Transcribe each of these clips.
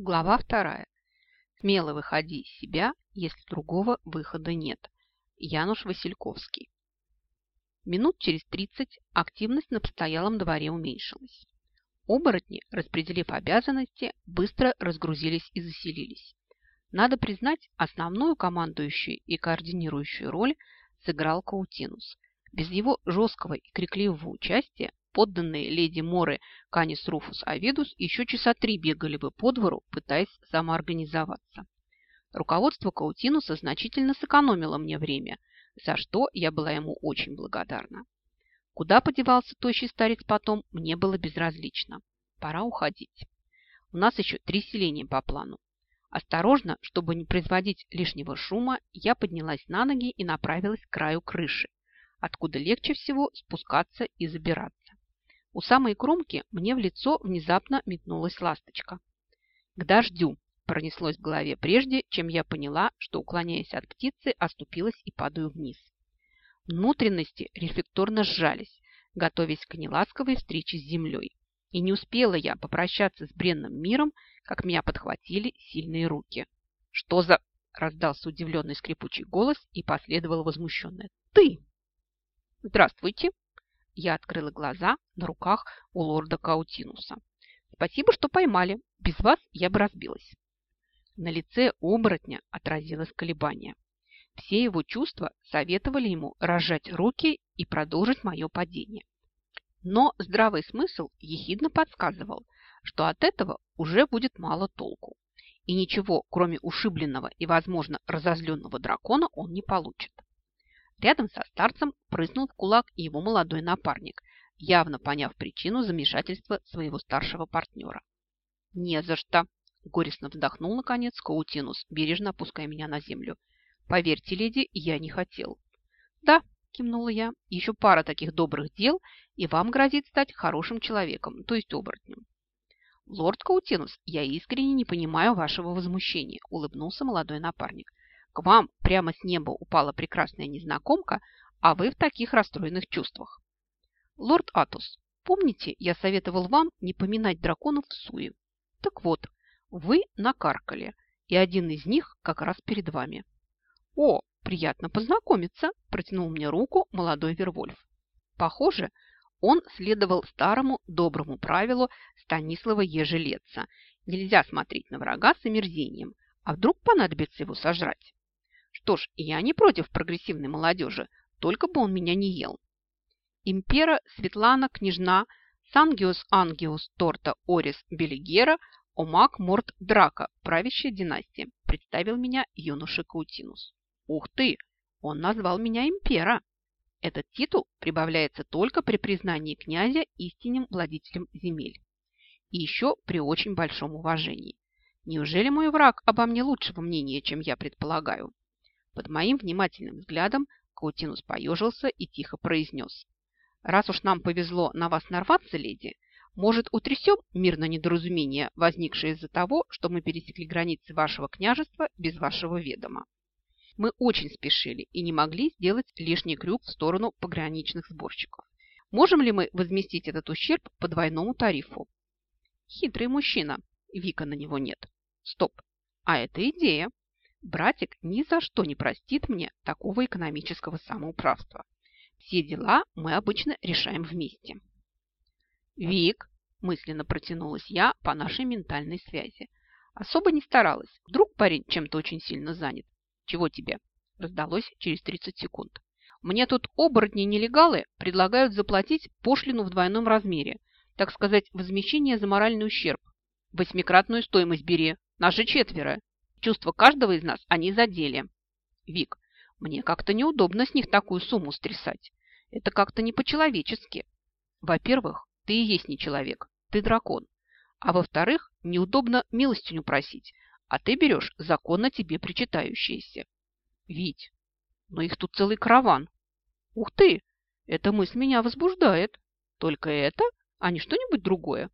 Глава вторая. Смело выходи из себя, если другого выхода нет. Януш Васильковский. Минут через тридцать активность на постоялом дворе уменьшилась. Оборотни, распределив обязанности, быстро разгрузились и заселились. Надо признать, основную командующую и координирующую роль сыграл Каутинус. Без его жесткого и крикливого участия подданные леди Моры Канис Руфус Авидус еще часа три бегали бы по двору, пытаясь самоорганизоваться. Руководство Каутинуса значительно сэкономило мне время, за что я была ему очень благодарна. Куда подевался тощий старец потом, мне было безразлично. Пора уходить. У нас еще три селения по плану. Осторожно, чтобы не производить лишнего шума, я поднялась на ноги и направилась к краю крыши, откуда легче всего спускаться и забираться. У самой кромки мне в лицо внезапно метнулась ласточка. «К дождю!» пронеслось в голове прежде, чем я поняла, что, уклоняясь от птицы, оступилась и падаю вниз. Внутренности рефлекторно сжались, готовясь к неласковой встрече с землей. И не успела я попрощаться с бренным миром, как меня подхватили сильные руки. «Что за...» – раздался удивленный скрипучий голос и последовало возмущенное. «Ты!» «Здравствуйте!» Я открыла глаза на руках у лорда Каутинуса. Спасибо, что поймали. Без вас я бы разбилась. На лице оборотня отразилось колебание. Все его чувства советовали ему разжать руки и продолжить мое падение. Но здравый смысл ехидно подсказывал, что от этого уже будет мало толку. И ничего, кроме ушибленного и, возможно, разозленного дракона, он не получит. Рядом со старцем прыснул в кулак его молодой напарник, явно поняв причину замешательства своего старшего партнера. «Не за что!» – горестно вздохнул, наконец, Каутинус, бережно опуская меня на землю. «Поверьте, леди, я не хотел». «Да», – кивнула я, – «еще пара таких добрых дел, и вам грозит стать хорошим человеком, то есть оборотнем». «Лорд Каутинус, я искренне не понимаю вашего возмущения», – улыбнулся молодой напарник. Вам прямо с неба упала прекрасная незнакомка, а вы в таких расстроенных чувствах. Лорд Атус, помните, я советовал вам не поминать драконов в суе? Так вот, вы накаркали, и один из них как раз перед вами. О, приятно познакомиться, протянул мне руку молодой Вервольф. Похоже, он следовал старому доброму правилу Станислава Ежелеца. Нельзя смотреть на врага с омерзением, а вдруг понадобится его сожрать. Что ж, я не против прогрессивной молодежи, только бы он меня не ел. Импера Светлана Княжна Сангиус Ангиус Торта Орис Белигера Омак Морт Драка, правящая династия, представил меня юноша Каутинус. Ух ты, он назвал меня импера. Этот титул прибавляется только при признании князя истинным владетелем земель. И еще при очень большом уважении. Неужели мой враг обо мне лучшего мнения, чем я предполагаю? Под моим внимательным взглядом Каутинус поежился и тихо произнес. «Раз уж нам повезло на вас нарваться, леди, может, утрясем мирно недоразумение, возникшее из-за того, что мы пересекли границы вашего княжества без вашего ведома? Мы очень спешили и не могли сделать лишний крюк в сторону пограничных сборщиков. Можем ли мы возместить этот ущерб по двойному тарифу? Хитрый мужчина. Вика на него нет. Стоп. А это идея. Братик ни за что не простит мне такого экономического самоуправства. Все дела мы обычно решаем вместе. Вик, мысленно протянулась я по нашей ментальной связи. Особо не старалась. Вдруг парень чем-то очень сильно занят. Чего тебе? Раздалось через 30 секунд. Мне тут оборотни-нелегалы предлагают заплатить пошлину в двойном размере. Так сказать, возмещение за моральный ущерб. Восьмикратную стоимость бери. Же четверо. Чувства каждого из нас они задели. Вик, мне как-то неудобно с них такую сумму стрясать. Это как-то не по-человечески. Во-первых, ты и есть не человек, ты дракон. А во-вторых, неудобно милостиню просить, а ты берешь законно тебе причитающиеся. Вить, но их тут целый караван. Ух ты, эта мысль меня возбуждает. Только это, а не что-нибудь другое.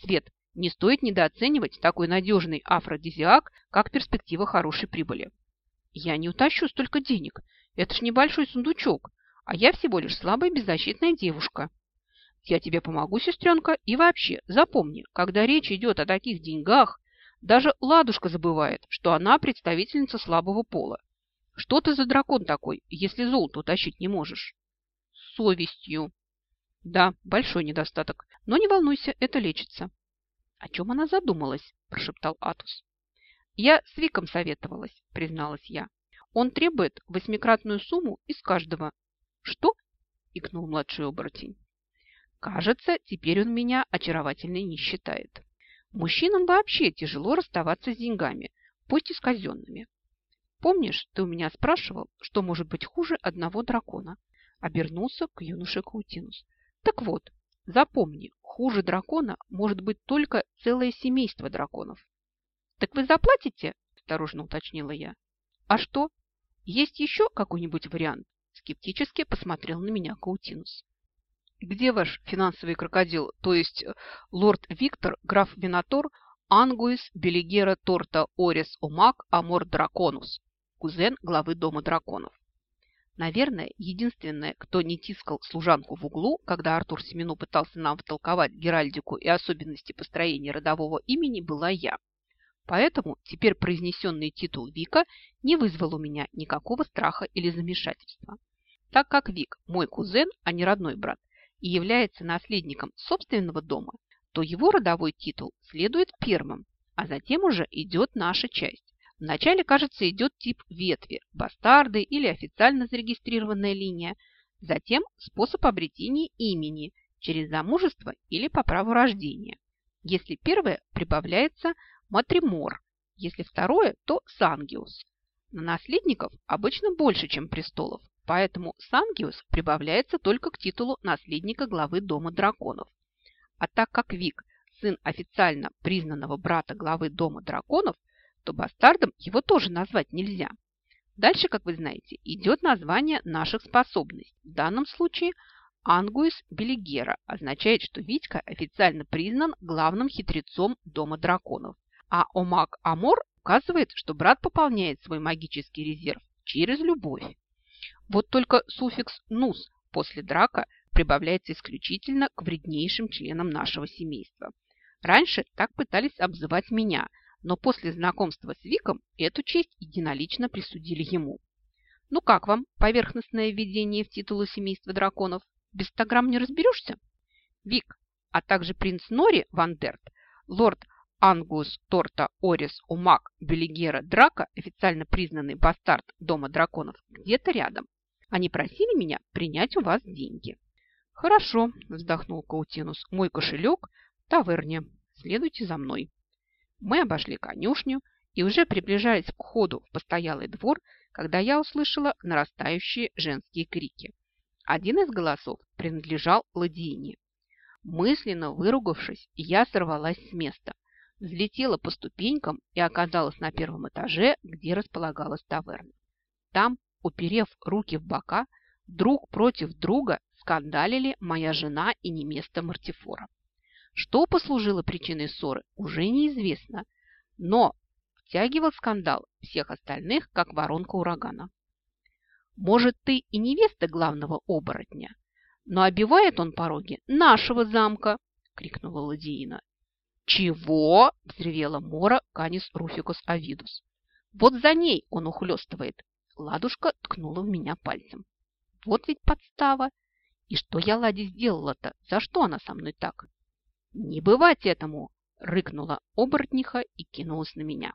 Свет, не стоит недооценивать такой надежный афродизиак, как перспектива хорошей прибыли. Я не утащу столько денег. Это ж небольшой сундучок, а я всего лишь слабая беззащитная девушка. Я тебе помогу, сестренка, и вообще, запомни, когда речь идет о таких деньгах, Даже Ладушка забывает, что она представительница слабого пола. Что ты за дракон такой, если золото утащить не можешь? Совестью. Да, большой недостаток. Но не волнуйся, это лечится. О чем она задумалась? Прошептал Атус. Я с Виком советовалась, призналась я. Он требует восьмикратную сумму из каждого. Что? Икнул младший оборотень. Кажется, теперь он меня очаровательной не считает. Мужчинам вообще тяжело расставаться с деньгами, пусть и с казенными. Помнишь, ты у меня спрашивал, что может быть хуже одного дракона? Обернулся к юноше Каутинус. Так вот, запомни, хуже дракона может быть только целое семейство драконов. Так вы заплатите? Осторожно уточнила я. А что? Есть еще какой-нибудь вариант? Скептически посмотрел на меня Каутинус. Где ваш финансовый крокодил, то есть э, лорд Виктор, граф Винатор, Ангуис, Белигера, Торта, Орис, Омак, Амор, Драконус? кузен главы Дома драконов. Наверное, единственное, кто не тискал служанку в углу, когда Артур Семену пытался нам втолковать геральдику и особенности построения родового имени, была я. Поэтому теперь произнесенный титул Вика не вызвал у меня никакого страха или замешательства. Так как Вик мой кузен, а не родной брат, и является наследником собственного дома, то его родовой титул следует первым, а затем уже идет наша часть. Вначале, кажется, идет тип ветви, бастарды или официально зарегистрированная линия, затем способ обретения имени через замужество или по праву рождения. Если первое, прибавляется матримор, если второе, то сангиус. На наследников обычно больше, чем престолов, поэтому сангиус прибавляется только к титулу наследника главы Дома драконов. А так как Вик – сын официально признанного брата главы Дома драконов, то бастардом его тоже назвать нельзя. Дальше, как вы знаете, идет название наших способностей. В данном случае Ангуис Белигера означает, что Витька официально признан главным хитрецом Дома драконов. А Омак Амор указывает, что брат пополняет свой магический резерв через любовь. Вот только суффикс «нус» после драка прибавляется исключительно к вреднейшим членам нашего семейства. Раньше так пытались обзывать меня – но после знакомства с Виком эту честь единолично присудили ему. Ну как вам поверхностное введение в титулы семейства драконов? Без 100 грамм не разберешься? Вик, а также принц Нори Вандерт, лорд Ангус Торта Орис Умак Белигера Драка, официально признанный бастард Дома драконов, где-то рядом. Они просили меня принять у вас деньги. Хорошо, вздохнул Каутинус, мой кошелек в таверне. Следуйте за мной. Мы обошли конюшню и уже приближались к входу в постоялый двор, когда я услышала нарастающие женские крики. Один из голосов принадлежал Ладиине. Мысленно выругавшись, я сорвалась с места, взлетела по ступенькам и оказалась на первом этаже, где располагалась таверна. Там, уперев руки в бока, друг против друга скандалили моя жена и неместа Мартифора. Что послужило причиной ссоры, уже неизвестно, но втягивал скандал всех остальных, как воронка урагана. Может, ты и невеста главного оборотня, но обивает он пороги нашего замка, крикнула Ладиина. Чего? взревела Мора Канис Руфикус Авидус. Вот за ней он ухлёстывает. Ладушка ткнула в меня пальцем. Вот ведь подстава. И что я Ладе сделала-то? За что она со мной так? «Не бывать этому!» – рыкнула оборотниха и кинулась на меня.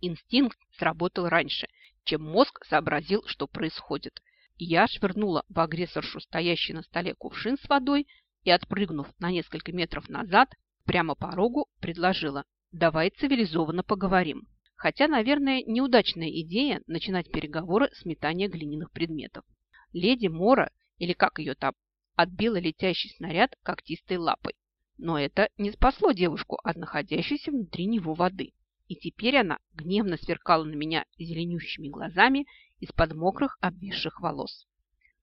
Инстинкт сработал раньше, чем мозг сообразил, что происходит. Я швырнула в агрессоршу стоящий на столе кувшин с водой и, отпрыгнув на несколько метров назад, прямо по рогу предложила «давай цивилизованно поговорим». Хотя, наверное, неудачная идея начинать переговоры с метания глиняных предметов. Леди Мора, или как ее там, отбила летящий снаряд когтистой лапой. Но это не спасло девушку от находящейся внутри него воды. И теперь она гневно сверкала на меня зеленющими глазами из-под мокрых обвисших волос.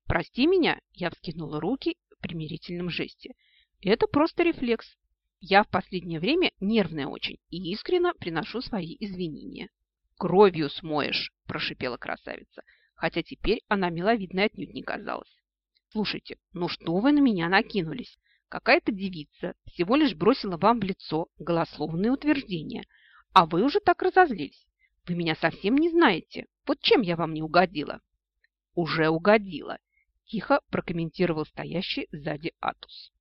«Прости меня», – я вскинула руки в примирительном жесте. «Это просто рефлекс. Я в последнее время нервная очень и искренне приношу свои извинения». «Кровью смоешь», – прошипела красавица, хотя теперь она миловидной отнюдь не казалась. «Слушайте, ну что вы на меня накинулись? Какая-то девица всего лишь бросила вам в лицо голословные утверждения, А вы уже так разозлились. Вы меня совсем не знаете. Вот чем я вам не угодила? Уже угодила, тихо прокомментировал стоящий сзади Атус.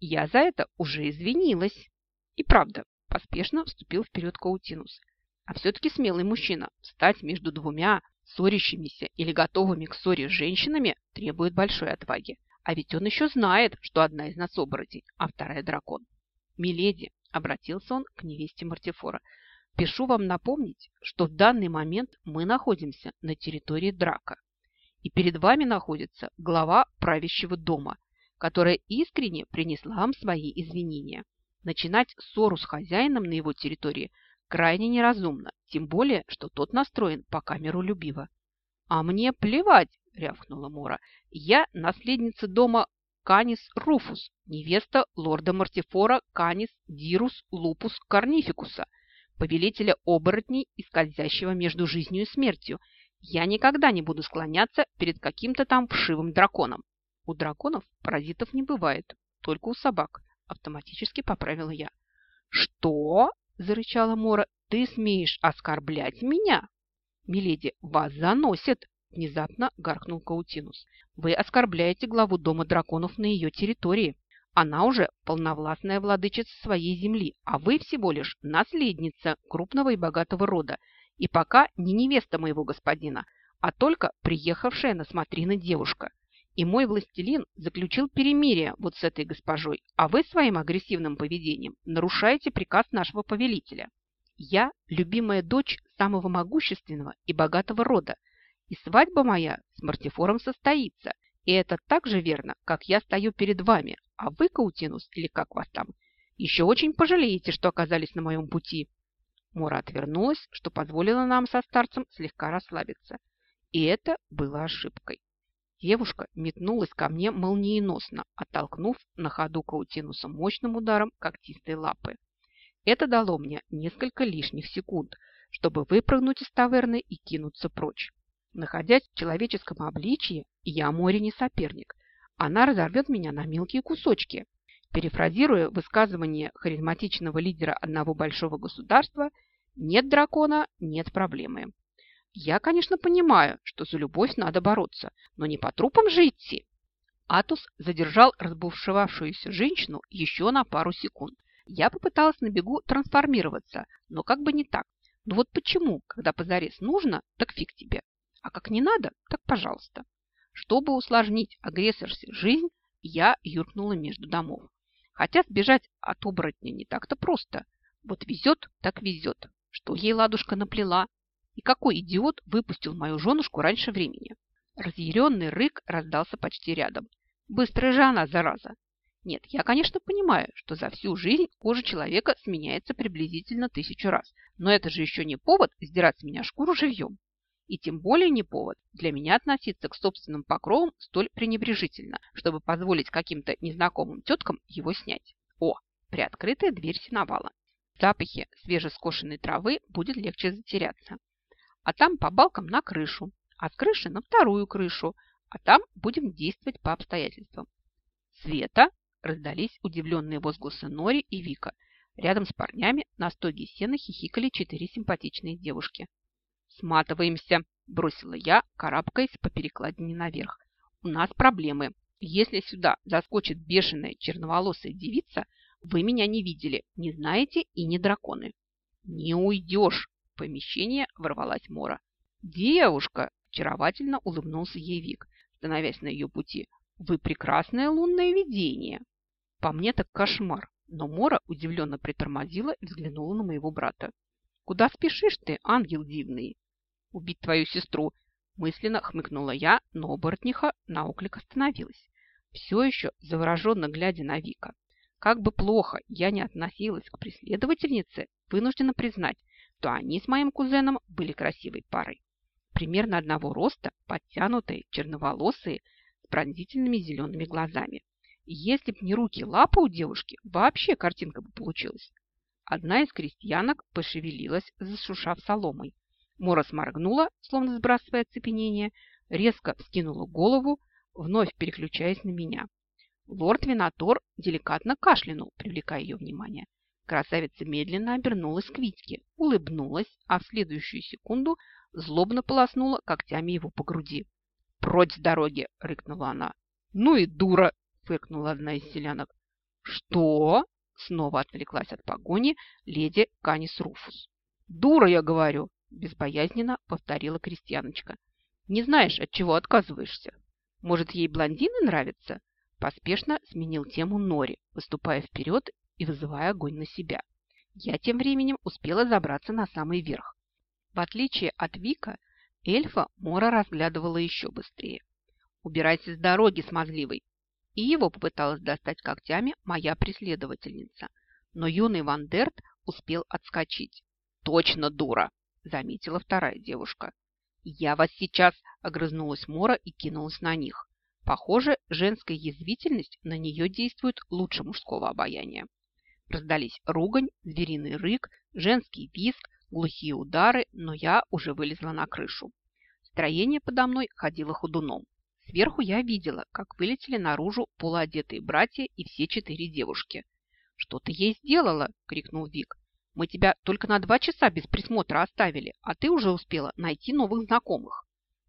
Я за это уже извинилась. И правда, поспешно вступил вперед Каутинус. А все-таки смелый мужчина встать между двумя ссорящимися или готовыми к ссоре женщинами требует большой отваги. А ведь он еще знает, что одна из нас оборотень, а вторая дракон. «Миледи», — обратился он к невесте Мартифора, — «пишу вам напомнить, что в данный момент мы находимся на территории Драка, и перед вами находится глава правящего дома, которая искренне принесла вам свои извинения. Начинать ссору с хозяином на его территории крайне неразумно, тем более, что тот настроен пока миролюбиво. «А мне плевать!» – рявкнула Мора. «Я наследница дома Канис Руфус, невеста лорда Мартифора Канис Дирус Лупус Корнификуса, повелителя оборотней и скользящего между жизнью и смертью. Я никогда не буду склоняться перед каким-то там вшивым драконом. У драконов паразитов не бывает, только у собак», – автоматически поправила я. «Что?» – зарычала Мора. «Ты смеешь оскорблять меня?» «Миледи, вас заносит!» – внезапно гаркнул Каутинус. «Вы оскорбляете главу Дома драконов на ее территории. Она уже полновластная владычица своей земли, а вы всего лишь наследница крупного и богатого рода, и пока не невеста моего господина, а только приехавшая на смотрины девушка. И мой властелин заключил перемирие вот с этой госпожой, а вы своим агрессивным поведением нарушаете приказ нашего повелителя. Я – любимая дочь самого могущественного и богатого рода, и свадьба моя с Мартифором состоится. И это так же верно, как я стою перед вами, а вы, Каутинус, или как вас там, еще очень пожалеете, что оказались на моем пути. Мора отвернулась, что позволило нам со старцем слегка расслабиться. И это было ошибкой. Девушка метнулась ко мне молниеносно, оттолкнув на ходу Каутинуса мощным ударом когтистой лапы. Это дало мне несколько лишних секунд, чтобы выпрыгнуть из таверны и кинуться прочь. Находясь в человеческом обличье, я море не соперник. Она разорвет меня на мелкие кусочки. Перефразируя высказывание харизматичного лидера одного большого государства, нет дракона – нет проблемы. Я, конечно, понимаю, что за любовь надо бороться, но не по трупам же идти. Атус задержал разбушевавшуюся женщину еще на пару секунд, я попыталась на бегу трансформироваться, но как бы не так. Ну вот почему, когда позарез нужно, так фиг тебе. А как не надо, так пожалуйста. Чтобы усложнить агрессорсе жизнь, я юркнула между домов. Хотя сбежать от оборотня не так-то просто. Вот везет, так везет. Что ей ладушка наплела? И какой идиот выпустил мою женушку раньше времени? Разъяренный рык раздался почти рядом. Быстрая же она, зараза. Нет, я, конечно, понимаю, что за всю жизнь кожа человека сменяется приблизительно тысячу раз. Но это же еще не повод сдирать с меня шкуру живьем. И тем более не повод для меня относиться к собственным покровам столь пренебрежительно, чтобы позволить каким-то незнакомым теткам его снять. О, приоткрытая дверь сеновала. В запахе свежескошенной травы будет легче затеряться. А там по балкам на крышу, а с крыши на вторую крышу, а там будем действовать по обстоятельствам. Света Раздались удивленные возгласы Нори и Вика. Рядом с парнями на стоге сена хихикали четыре симпатичные девушки. «Сматываемся!» – бросила я, карабкаясь по перекладине наверх. «У нас проблемы. Если сюда заскочит бешеная черноволосая девица, вы меня не видели, не знаете и не драконы». «Не уйдешь!» – в помещение ворвалась Мора. «Девушка!» – очаровательно улыбнулся ей Вик, становясь на ее пути. «Вы прекрасное лунное видение!» По мне так кошмар. Но Мора удивленно притормозила и взглянула на моего брата. «Куда спешишь ты, ангел дивный?» «Убить твою сестру!» Мысленно хмыкнула я, но оборотниха на оклик остановилась. Все еще завороженно глядя на Вика. Как бы плохо я не относилась к преследовательнице, вынуждена признать, что они с моим кузеном были красивой парой. Примерно одного роста, подтянутые, черноволосые, с пронзительными зелеными глазами. Если б не руки лапы у девушки, вообще картинка бы получилась. Одна из крестьянок пошевелилась, зашушав соломой. Мора сморгнула, словно сбрасывая оцепенение, резко вскинула голову, вновь переключаясь на меня. Лорд Винатор деликатно кашлянул, привлекая ее внимание. Красавица медленно обернулась к Витьке, улыбнулась, а в следующую секунду злобно полоснула когтями его по груди. «Прочь с дороги!» – рыкнула она. «Ну и дура!» – фыркнула одна из селянок. «Что?» – снова отвлеклась от погони леди Канис Руфус. «Дура, я говорю!» – безбоязненно повторила крестьяночка. «Не знаешь, от чего отказываешься? Может, ей блондины нравятся?» Поспешно сменил тему Нори, выступая вперед и вызывая огонь на себя. Я тем временем успела забраться на самый верх. В отличие от Вика, эльфа Мора разглядывала еще быстрее. «Убирайся с дороги, смазливый!» И его попыталась достать когтями моя преследовательница. Но юный Вандерт успел отскочить. «Точно дура!» – заметила вторая девушка. «Я вас сейчас!» – огрызнулась Мора и кинулась на них. Похоже, женская язвительность на нее действует лучше мужского обаяния. Раздались ругань, звериный рык, женский визг, глухие удары, но я уже вылезла на крышу. Строение подо мной ходило ходуном. Сверху я видела, как вылетели наружу полуодетые братья и все четыре девушки. «Что ты ей сделала?» – крикнул Вик. «Мы тебя только на два часа без присмотра оставили, а ты уже успела найти новых знакомых.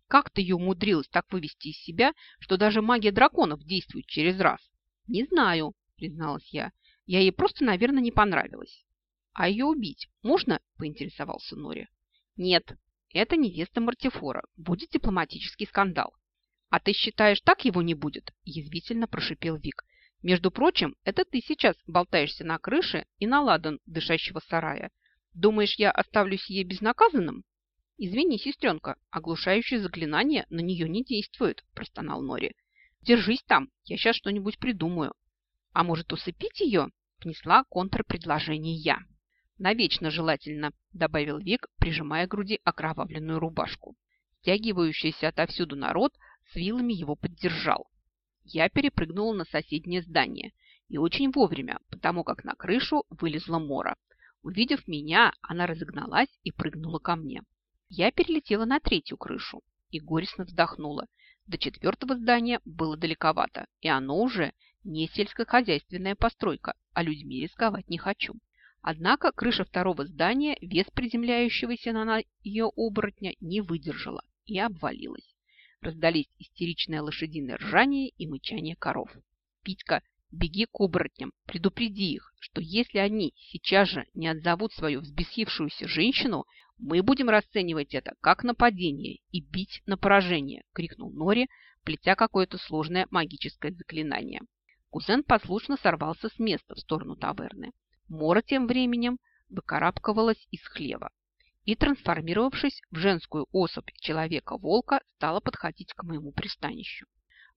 Как ты ее умудрилась так вывести из себя, что даже магия драконов действует через раз?» «Не знаю», – призналась я. Я ей просто, наверное, не понравилась. А ее убить можно? Поинтересовался Нори. Нет, это невеста Мартифора. Будет дипломатический скандал. А ты считаешь, так его не будет? Язвительно прошипел Вик. Между прочим, это ты сейчас болтаешься на крыше и на ладан дышащего сарая. Думаешь, я оставлюсь ей безнаказанным? Извини, сестренка, оглушающее заклинание на нее не действует, простонал Нори. Держись там, я сейчас что-нибудь придумаю. А может, усыпить ее? Внесла контрпредложение я. Навечно желательно, добавил Вик, прижимая к груди окровавленную рубашку. Стягивающийся отовсюду народ с вилами его поддержал. Я перепрыгнула на соседнее здание и очень вовремя, потому как на крышу вылезла Мора. Увидев меня, она разогналась и прыгнула ко мне. Я перелетела на третью крышу и горестно вздохнула. До четвертого здания было далековато, и оно уже не сельскохозяйственная постройка, а людьми рисковать не хочу. Однако крыша второго здания вес приземляющегося на ее оборотня не выдержала и обвалилась. Раздались истеричное лошадиное ржание и мычание коров. «Питька, беги к оборотням, предупреди их, что если они сейчас же не отзовут свою взбесившуюся женщину, мы будем расценивать это как нападение и бить на поражение», – крикнул Нори, плетя какое-то сложное магическое заклинание. Кузен послушно сорвался с места в сторону таверны. Мора тем временем выкарабкивалась из хлева и, трансформировавшись в женскую особь человека-волка, стала подходить к моему пристанищу.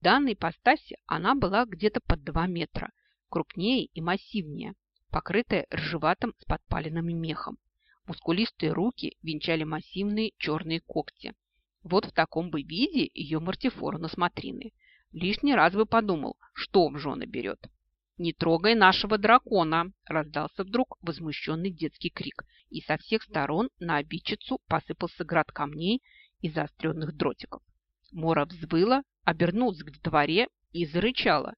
В данной ипостаси она была где-то под 2 метра, крупнее и массивнее, покрытая ржеватым с подпаленным мехом. Мускулистые руки венчали массивные черные когти. Вот в таком бы виде ее мартифора на смотрины – Лишний раз бы подумал, что в жены берет. «Не трогай нашего дракона!» – раздался вдруг возмущенный детский крик, и со всех сторон на обидчицу посыпался град камней и заостренных дротиков. Мора взвыла, обернулась к дворе и зарычала,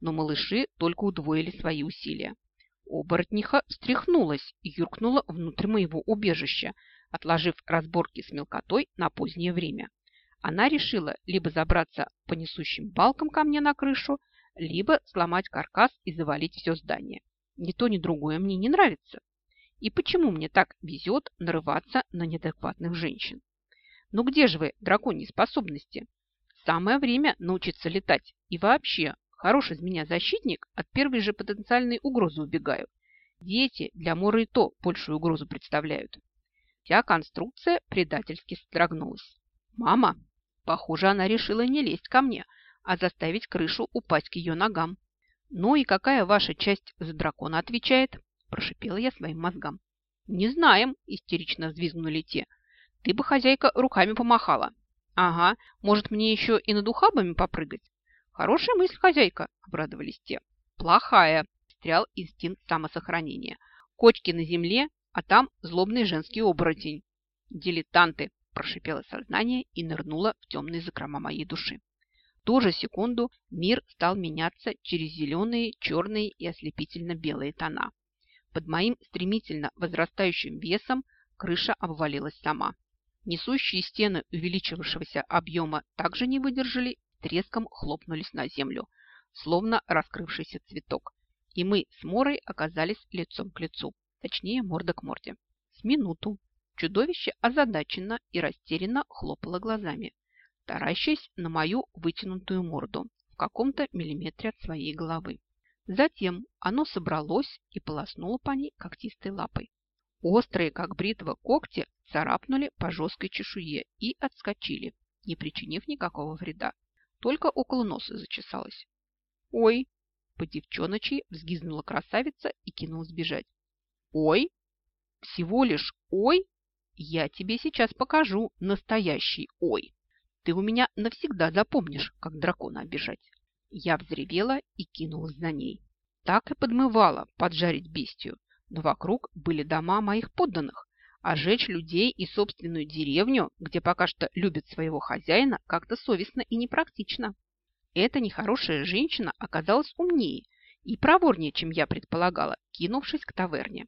но малыши только удвоили свои усилия. Оборотниха встряхнулась и юркнула внутрь моего убежища, отложив разборки с мелкотой на позднее время она решила либо забраться по несущим балкам ко мне на крышу, либо сломать каркас и завалить все здание. Ни то, ни другое мне не нравится. И почему мне так везет нарываться на неадекватных женщин? Ну где же вы, драконьи способности? Самое время научиться летать. И вообще, хороший из меня защитник, от первой же потенциальной угрозы убегаю. Дети для Моры и то большую угрозу представляют. Вся конструкция предательски строгнулась. «Мама, Похоже, она решила не лезть ко мне, а заставить крышу упасть к ее ногам. «Ну и какая ваша часть за дракона отвечает?» – прошипела я своим мозгам. «Не знаем», – истерично взвизгнули те. «Ты бы, хозяйка, руками помахала». «Ага, может, мне еще и над ухабами попрыгать?» «Хорошая мысль, хозяйка», – обрадовались те. «Плохая», – встрял инстинкт самосохранения. «Кочки на земле, а там злобный женский оборотень». «Дилетанты», прошипело сознание и нырнуло в темные закрома моей души. В ту же секунду мир стал меняться через зеленые, черные и ослепительно белые тона. Под моим стремительно возрастающим весом крыша обвалилась сама. Несущие стены увеличившегося объема также не выдержали, треском хлопнулись на землю, словно раскрывшийся цветок. И мы с Морой оказались лицом к лицу, точнее морда к морде. С минуту чудовище озадаченно и растерянно хлопало глазами, таращаясь на мою вытянутую морду в каком-то миллиметре от своей головы. Затем оно собралось и полоснуло по ней когтистой лапой. Острые, как бритва, когти царапнули по жесткой чешуе и отскочили, не причинив никакого вреда. Только около носа зачесалась. «Ой!» – по девчоночи взгизнула красавица и кинулась бежать. «Ой! Всего лишь ой! Я тебе сейчас покажу настоящий ой! Ты у меня навсегда запомнишь, как дракона обижать!» Я взревела и кинулась за ней. Так и подмывала поджарить бестию, но вокруг были дома моих подданных, а жечь людей и собственную деревню, где пока что любят своего хозяина, как-то совестно и непрактично. Эта нехорошая женщина оказалась умнее и проворнее, чем я предполагала, кинувшись к таверне.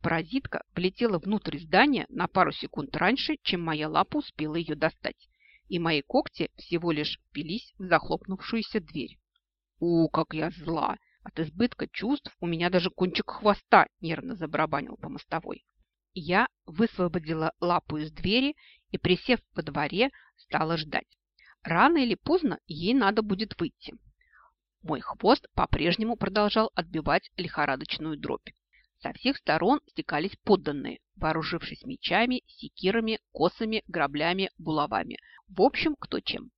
Паразитка влетела внутрь здания на пару секунд раньше, чем моя лапа успела ее достать, и мои когти всего лишь впились в захлопнувшуюся дверь. О, как я зла! От избытка чувств у меня даже кончик хвоста нервно забарабанил по мостовой. Я высвободила лапу из двери и, присев во дворе, стала ждать. Рано или поздно ей надо будет выйти. Мой хвост по-прежнему продолжал отбивать лихорадочную дробь. Со всех сторон стекались подданные, вооружившись мечами, секирами, косами, граблями, булавами. В общем, кто чем.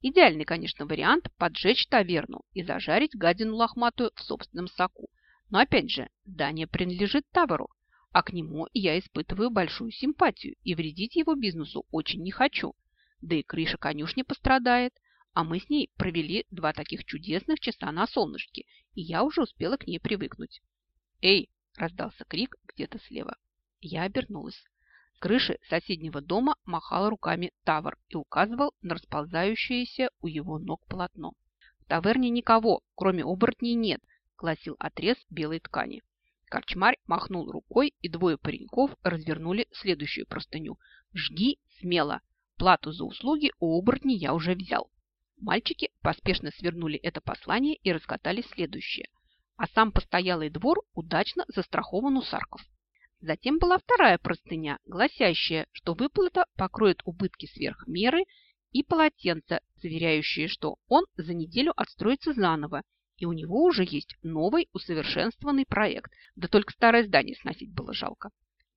Идеальный, конечно, вариант – поджечь таверну и зажарить гадину лохматую в собственном соку. Но опять же, здание принадлежит Таверу, а к нему я испытываю большую симпатию и вредить его бизнесу очень не хочу. Да и крыша конюшни пострадает, а мы с ней провели два таких чудесных часа на солнышке, и я уже успела к ней привыкнуть. «Эй!» – раздался крик где-то слева. Я обернулась крыши соседнего дома махал руками Тавр и указывал на расползающееся у его ног полотно. «В таверне никого, кроме оборотней, нет», – гласил отрез белой ткани. Корчмарь махнул рукой, и двое пареньков развернули следующую простыню. «Жги смело! Плату за услуги у оборотней я уже взял». Мальчики поспешно свернули это послание и раскатали следующее. А сам постоялый двор удачно застрахован у сарков. Затем была вторая простыня, гласящая, что выплата покроет убытки сверх меры, и полотенце, заверяющее, что он за неделю отстроится заново, и у него уже есть новый усовершенствованный проект, да только старое здание сносить было жалко.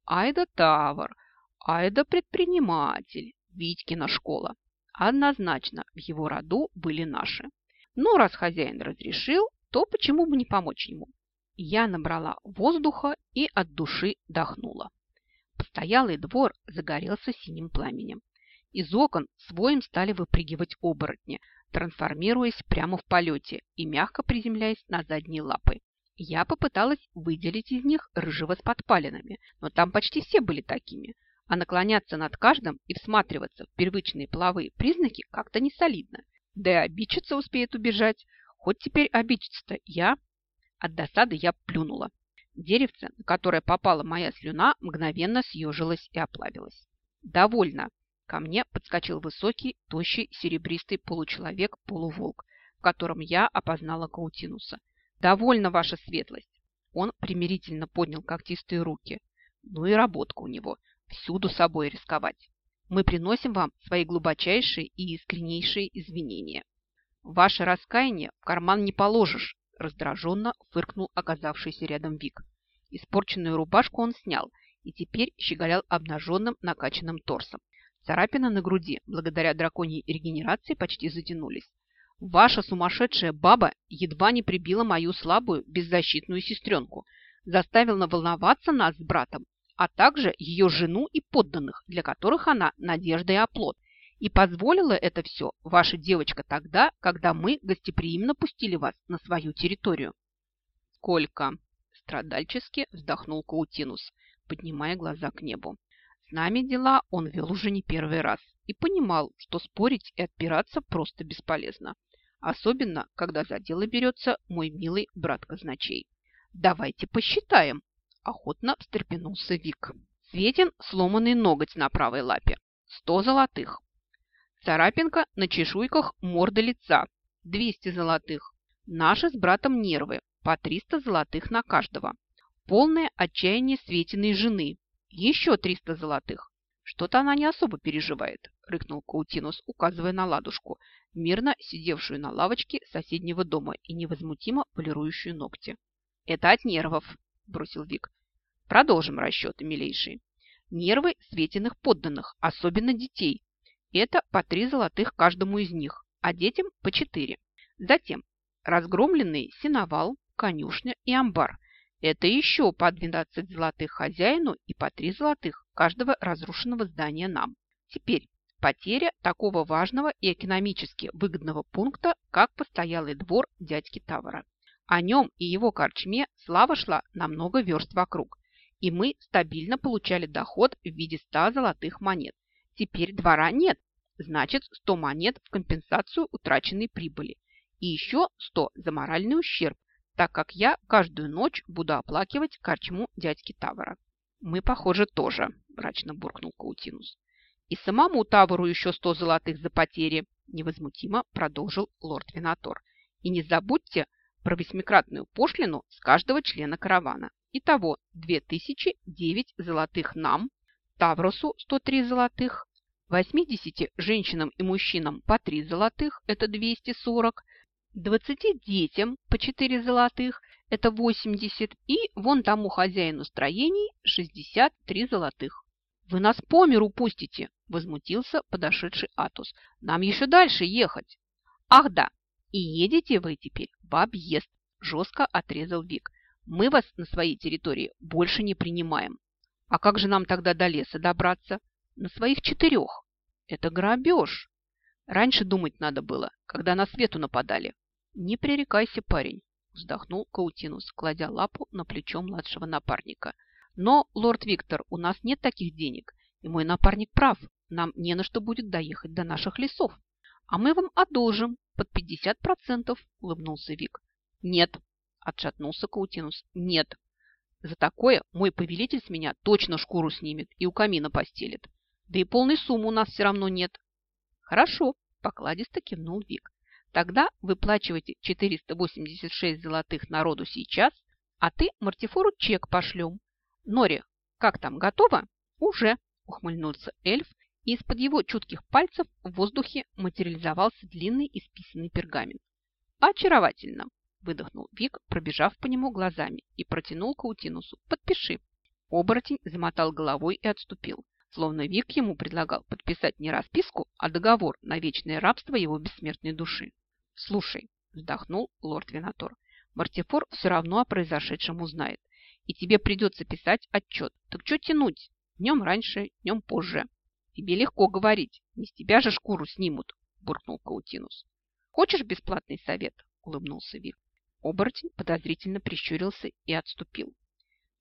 Айда Тавр, Айда предприниматель, Витькина школа. Однозначно в его роду были наши. Но раз хозяин разрешил, то почему бы не помочь ему? Я набрала воздуха и от души дохнула. Постоялый двор загорелся синим пламенем. Из окон своим стали выпрыгивать оборотни, трансформируясь прямо в полете и мягко приземляясь на задние лапы. Я попыталась выделить из них рыжего с подпалинами, но там почти все были такими, а наклоняться над каждым и всматриваться в первичные половые признаки как-то не солидно. Да и обидчица успеет убежать. Хоть теперь обидчица-то я, от досады я плюнула. Деревце, на которое попала моя слюна, мгновенно съежилось и оплавилось. «Довольно!» Ко мне подскочил высокий, тощий, серебристый получеловек-полуволк, в котором я опознала Каутинуса. «Довольно, ваша светлость!» Он примирительно поднял когтистые руки. Ну и работка у него. Всюду собой рисковать. Мы приносим вам свои глубочайшие и искреннейшие извинения. Ваше раскаяние в карман не положишь, Раздраженно фыркнул оказавшийся рядом Вик. Испорченную рубашку он снял и теперь щеголял обнаженным накачанным торсом. Царапины на груди, благодаря драконьей регенерации, почти затянулись. Ваша сумасшедшая баба едва не прибила мою слабую, беззащитную сестренку, заставила волноваться нас с братом, а также ее жену и подданных, для которых она надежда и оплот, и позволила это все ваша девочка тогда, когда мы гостеприимно пустили вас на свою территорию. Сколько? Страдальчески вздохнул Каутинус, поднимая глаза к небу. С нами дела он вел уже не первый раз и понимал, что спорить и отпираться просто бесполезно. Особенно, когда за дело берется мой милый брат казначей. «Давайте посчитаем!» охотно встрепенулся Вик. Светен сломанный ноготь на правой лапе. Сто золотых. Царапинка на чешуйках морды лица. Двести золотых. Наши с братом нервы. По триста золотых на каждого. Полное отчаяние Светиной жены. Еще триста золотых. Что-то она не особо переживает, рыкнул Каутинус, указывая на ладушку, мирно сидевшую на лавочке соседнего дома и невозмутимо полирующую ногти. Это от нервов, бросил Вик. Продолжим расчеты, милейшие. Нервы светиных подданных, особенно детей. Это по три золотых каждому из них, а детям по четыре. Затем разгромленный сеновал, конюшня и амбар. Это еще по 12 золотых хозяину и по 3 золотых каждого разрушенного здания нам. Теперь потеря такого важного и экономически выгодного пункта, как постоялый двор дядьки Тавара. О нем и его корчме слава шла на много верст вокруг, и мы стабильно получали доход в виде 100 золотых монет. Теперь двора нет, значит 100 монет в компенсацию утраченной прибыли и еще 100 за моральный ущерб, так как я каждую ночь буду оплакивать корчму дядьки Тавара. Мы, похоже, тоже, мрачно буркнул Каутинус. И самому Тавару еще 100 золотых за потери, невозмутимо продолжил лорд Винатор. И не забудьте про восьмикратную пошлину с каждого члена каравана. Итого 2009 золотых нам, Тавросу 103 золотых, 80 женщинам и мужчинам по 3 золотых, это 240, 20 детям по 4 золотых, это 80, и вон тому хозяину строений 63 золотых. «Вы нас по миру пустите!» – возмутился подошедший Атус. «Нам еще дальше ехать!» «Ах да, и едете вы теперь в объезд!» – жестко отрезал Вик. «Мы вас на своей территории больше не принимаем. А как же нам тогда до леса добраться? На своих четырех. Это грабеж. Раньше думать надо было, когда на свету нападали. Не пререкайся, парень, вздохнул Каутинус, кладя лапу на плечо младшего напарника. Но, лорд Виктор, у нас нет таких денег, и мой напарник прав. Нам не на что будет доехать до наших лесов. А мы вам одолжим под 50%, улыбнулся Вик. Нет, отшатнулся Каутинус. Нет. За такое мой повелитель с меня точно шкуру снимет и у камина постелит. Да и полной суммы у нас все равно нет. Хорошо, покладисто кивнул Вик. Тогда выплачивайте 486 золотых народу сейчас, а ты Мартифору чек пошлем. Нори, как там, готово? Уже, ухмыльнулся эльф, и из-под его чутких пальцев в воздухе материализовался длинный исписанный пергамент. Очаровательно, выдохнул Вик, пробежав по нему глазами, и протянул Каутинусу. Подпиши. Оборотень замотал головой и отступил словно Вик ему предлагал подписать не расписку, а договор на вечное рабство его бессмертной души. «Слушай», – вздохнул лорд Винатор, – «Мартифор все равно о произошедшем узнает, и тебе придется писать отчет. Так что тянуть? Днем раньше, днем позже. Тебе легко говорить, не с тебя же шкуру снимут», – буркнул Каутинус. «Хочешь бесплатный совет?» – улыбнулся Вик. Оборотень подозрительно прищурился и отступил.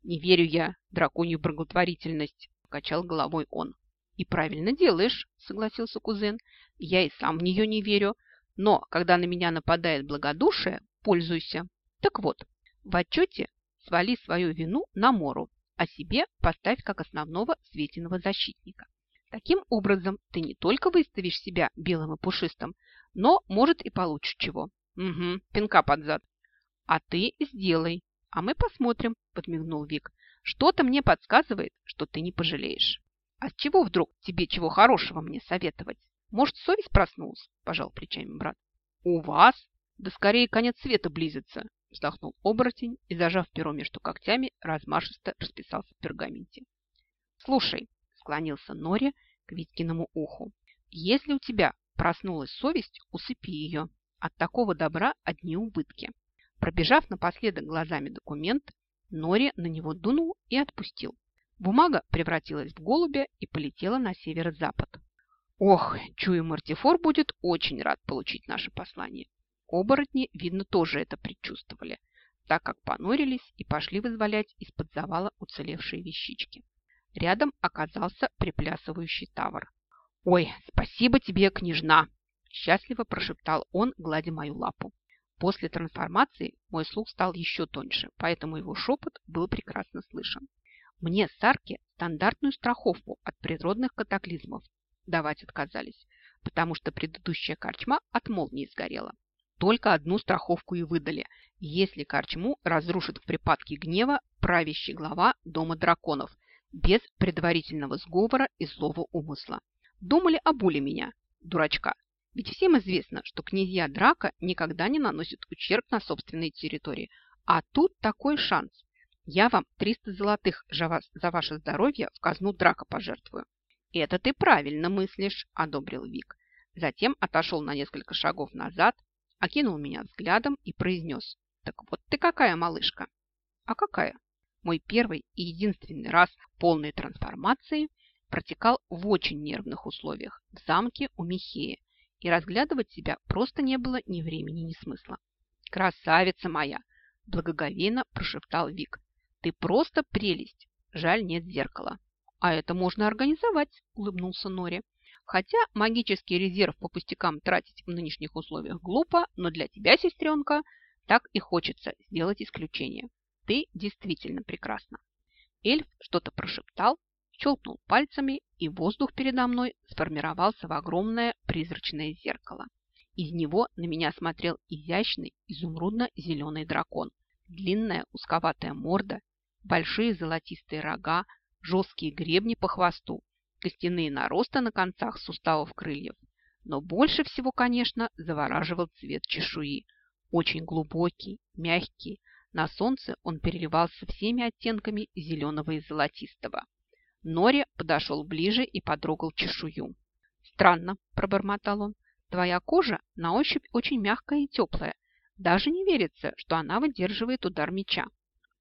«Не верю я драконью благотворительность», покачал головой он. «И правильно делаешь», – согласился кузен. «Я и сам в нее не верю. Но когда на меня нападает благодушие, пользуйся. Так вот, в отчете свали свою вину на Мору, а себе поставь как основного светиного защитника. Таким образом, ты не только выставишь себя белым и пушистым, но, может, и получишь чего. Угу, пинка под зад. А ты сделай, а мы посмотрим, подмигнул Вик. Что-то мне подсказывает, что ты не пожалеешь. А с чего вдруг тебе чего хорошего мне советовать? Может, совесть проснулась? Пожал плечами брат. У вас? Да скорее конец света близится, вздохнул оборотень и, зажав перо между когтями, размашисто расписался в пергаменте. Слушай, склонился Нори к Виткиному уху. Если у тебя проснулась совесть, усыпи ее. От такого добра одни убытки. Пробежав напоследок глазами документ, Нори на него дунул и отпустил. Бумага превратилась в голубя и полетела на северо-запад. Ох, чую, Мартифор будет очень рад получить наше послание. Оборотни, видно, тоже это предчувствовали, так как понурились и пошли вызволять из-под завала уцелевшие вещички. Рядом оказался приплясывающий тавр. «Ой, спасибо тебе, княжна!» – счастливо прошептал он, гладя мою лапу. После трансформации мой слух стал еще тоньше, поэтому его шепот был прекрасно слышен. Мне с Арки стандартную страховку от природных катаклизмов давать отказались, потому что предыдущая корчма от молнии сгорела. Только одну страховку и выдали, если корчму разрушит в припадке гнева правящий глава Дома драконов без предварительного сговора и злого умысла. Думали обули меня, дурачка. Ведь всем известно, что князья Драка никогда не наносят ущерб на собственной территории. А тут такой шанс. Я вам 300 золотых за ваше здоровье в казну Драка пожертвую. Это ты правильно мыслишь, одобрил Вик. Затем отошел на несколько шагов назад, окинул меня взглядом и произнес. Так вот ты какая малышка. А какая? Мой первый и единственный раз полной трансформации протекал в очень нервных условиях в замке у Михея, и разглядывать себя просто не было ни времени, ни смысла. «Красавица моя!» – благоговейно прошептал Вик. «Ты просто прелесть! Жаль, нет зеркала». «А это можно организовать», – улыбнулся Нори. «Хотя магический резерв по пустякам тратить в нынешних условиях глупо, но для тебя, сестренка, так и хочется сделать исключение. Ты действительно прекрасна». Эльф что-то прошептал, щелкнул пальцами, и воздух передо мной сформировался в огромное призрачное зеркало. Из него на меня смотрел изящный изумрудно-зеленый дракон. Длинная узковатая морда, большие золотистые рога, жесткие гребни по хвосту, костяные наросты на концах суставов крыльев. Но больше всего, конечно, завораживал цвет чешуи. Очень глубокий, мягкий. На солнце он переливался всеми оттенками зеленого и золотистого. Нори подошел ближе и потрогал чешую. «Странно», – пробормотал он, – «твоя кожа на ощупь очень мягкая и теплая. Даже не верится, что она выдерживает удар меча».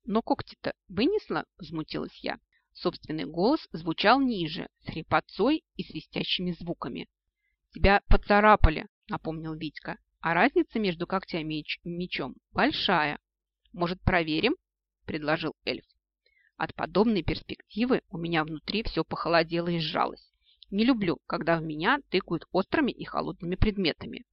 «Но когти-то вынесла?» – взмутилась я. Собственный голос звучал ниже, с хрипотцой и свистящими звуками. «Тебя поцарапали», – напомнил Витька. «А разница между когтями и мечом большая. Может, проверим?» – предложил эльф. От подобной перспективы у меня внутри все похолодело и сжалось. Не люблю, когда в меня тыкают острыми и холодными предметами.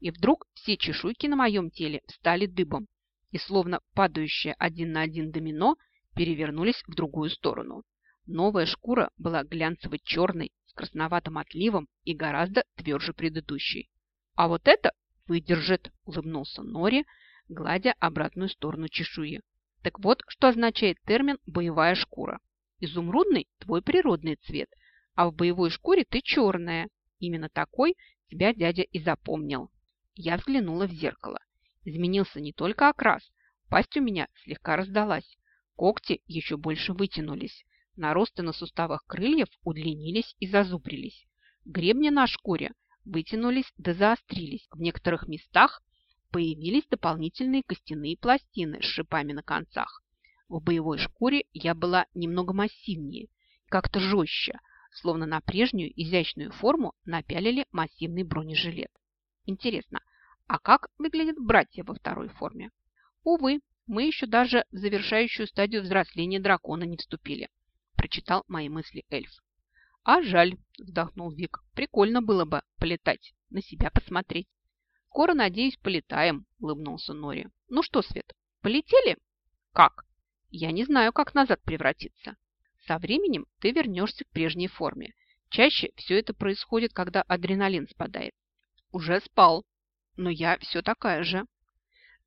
И вдруг все чешуйки на моем теле встали дыбом и, словно падающие один на один домино, перевернулись в другую сторону. Новая шкура была глянцево-черной, с красноватым отливом и гораздо тверже предыдущей. «А вот это выдержит!» – улыбнулся Нори, гладя обратную сторону чешуи. Так вот, что означает термин «боевая шкура». Изумрудный – твой природный цвет, а в боевой шкуре ты черная. Именно такой тебя дядя и запомнил. Я взглянула в зеркало. Изменился не только окрас, пасть у меня слегка раздалась. Когти еще больше вытянулись. Наросты на суставах крыльев удлинились и зазубрились. Гребни на шкуре вытянулись да заострились. В некоторых местах появились дополнительные костяные пластины с шипами на концах. В боевой шкуре я была немного массивнее, как-то жестче, словно на прежнюю изящную форму напялили массивный бронежилет. Интересно, а как выглядят братья во второй форме? Увы, мы еще даже в завершающую стадию взросления дракона не вступили, прочитал мои мысли эльф. А жаль, вздохнул Вик, прикольно было бы полетать, на себя посмотреть. «Скоро, надеюсь, полетаем», – улыбнулся Нори. «Ну что, Свет, полетели?» «Как?» «Я не знаю, как назад превратиться. Со временем ты вернешься к прежней форме. Чаще все это происходит, когда адреналин спадает. Уже спал, но я все такая же».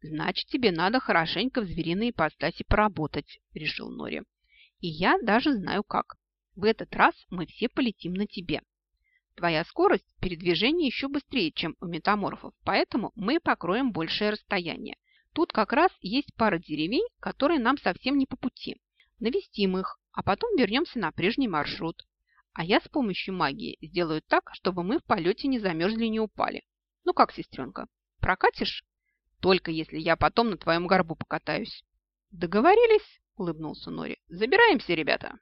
«Значит, тебе надо хорошенько в звериной ипостаси поработать», – решил Нори. «И я даже знаю как. В этот раз мы все полетим на тебе. Твоя скорость передвижения еще быстрее, чем у метаморфов, поэтому мы покроем большее расстояние. Тут как раз есть пара деревень, которые нам совсем не по пути. Навестим их, а потом вернемся на прежний маршрут. А я с помощью магии сделаю так, чтобы мы в полете не замерзли и не упали. Ну как, сестренка, прокатишь? Только если я потом на твоем горбу покатаюсь. Договорились, улыбнулся Нори. Забираемся, ребята.